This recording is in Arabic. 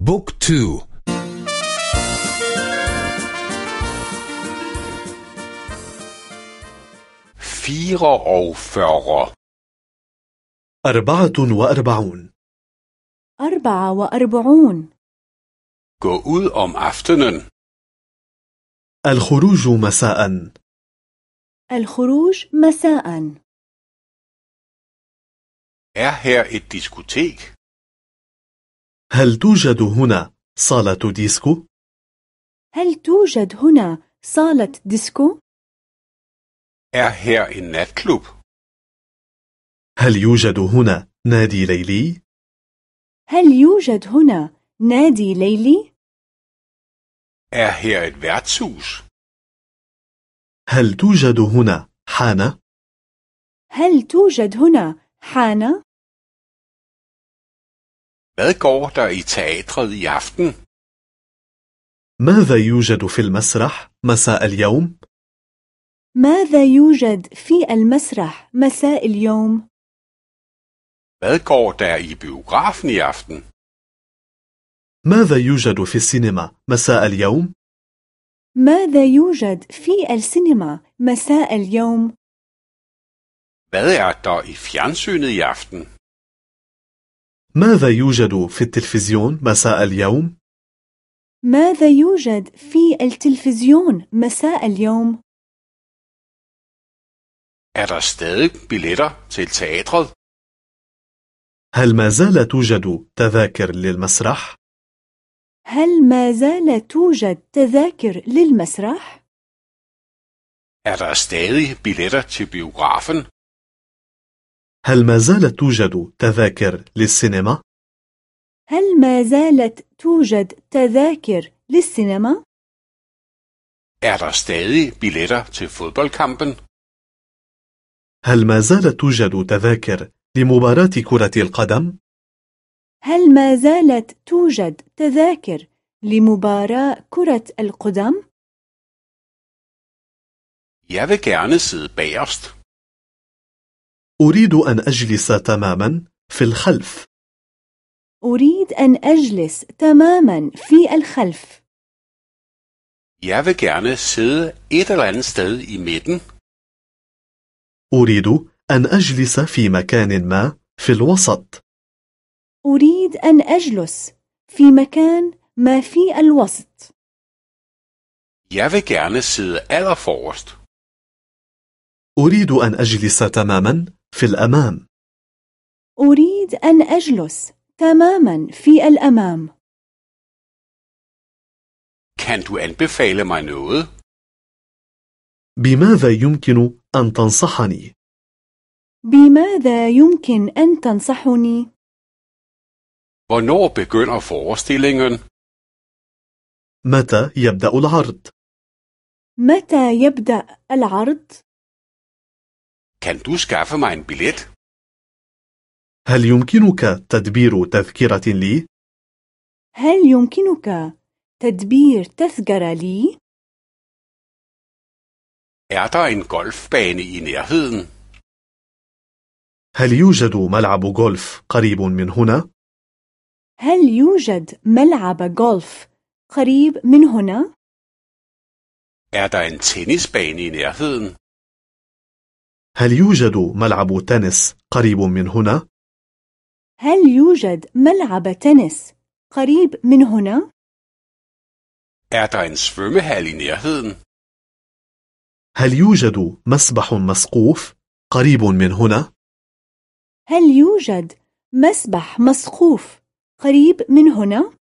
بوك تو فيرة og fyrre. أربعة وأربعون أربعة وأربعون Gå ud om aftenen. الخروج مساء الخروج مساء Er her et diskotek? هل توجد هنا صالة ديسكو؟ هل توجد هنا صالة ديسكو؟ Er her en natklub? هل يوجد هنا نادي ليلي؟ هل يوجد هنا نادي ليلي؟ Er her et værtshus? هل توجد هنا حانة؟ هل توجد هنا حانة؟ Hvad går der i teatret i aften? ماذا يوجد في المسرح مساء اليوم؟ ماذا يوجد في المسرح مساء اليوم؟ Hvad går der i biografen i aften? ماذا يوجد في السينما مساء اليوم؟ ماذا يوجد في السينما مساء اليوم؟ Hvad er der i fjernsynet i aften? ماذا يوجد في التلفزيون مساء اليوم؟ ماذا يوجد في التلفزيون مساء اليوم؟ Er der stadig billetter til teatret? هل ما زال توجد تذاكر للمسرح؟ هل ما زال توجد تذاكر للمسرح؟ Er der stadig billetter til biografen? هل ما زالت توجد تذاكر للسينما؟ هل ما زالت توجد تذاكر للسينما؟ Er der stadig billetter til fodboldkampen? هل ما زالت توجد تذاكر لمباراة كرة القدم؟ هل ما زالت توجد تذاكر لمباراة كرة القدم؟ Jeg vil gerne sidde bagerst. أريد أن أجلس تماما في الخلف أريد أن أجلس تماما في الخلف Jeg vil gerne sidde et eller andet sted i midten. أريد أن أجلس في مكان ما في الوسط أريد أن أجلس في مكان ما في الوسط Jeg vil gerne sidde allerforrest. أريد أن أجلس تماما في الأمام أريد أن أجلس تماما في الأمام Kan du anbefale mig noget? بماذا يمكن أن تنصحني؟ بماذا يمكن أن تنصحني؟ Hvornår begynder forestillingen? متى يبدأ العرض؟ متى يبدأ العرض؟ Kan du skaffe mig en billet? هل يمكنك تدبير تذكرة لي؟ هل يمكنك تدبير تذكرة لي؟ Er der en golfbane i nærheden? هل يوجد ملعب غولف قريب من هنا؟ هل يوجد ملعب غولف قريب من هنا؟ Er der en tennisbane i nærheden? هل يوجد ملعب تنس قريب من هنا؟ هل يوجد ملعب تنس قريب من هنا؟ Er der en svømmehal i nærheden? هل يوجد مسبح مسقوف قريب من هنا؟ هل يوجد مسبح مسقوف قريب من هنا؟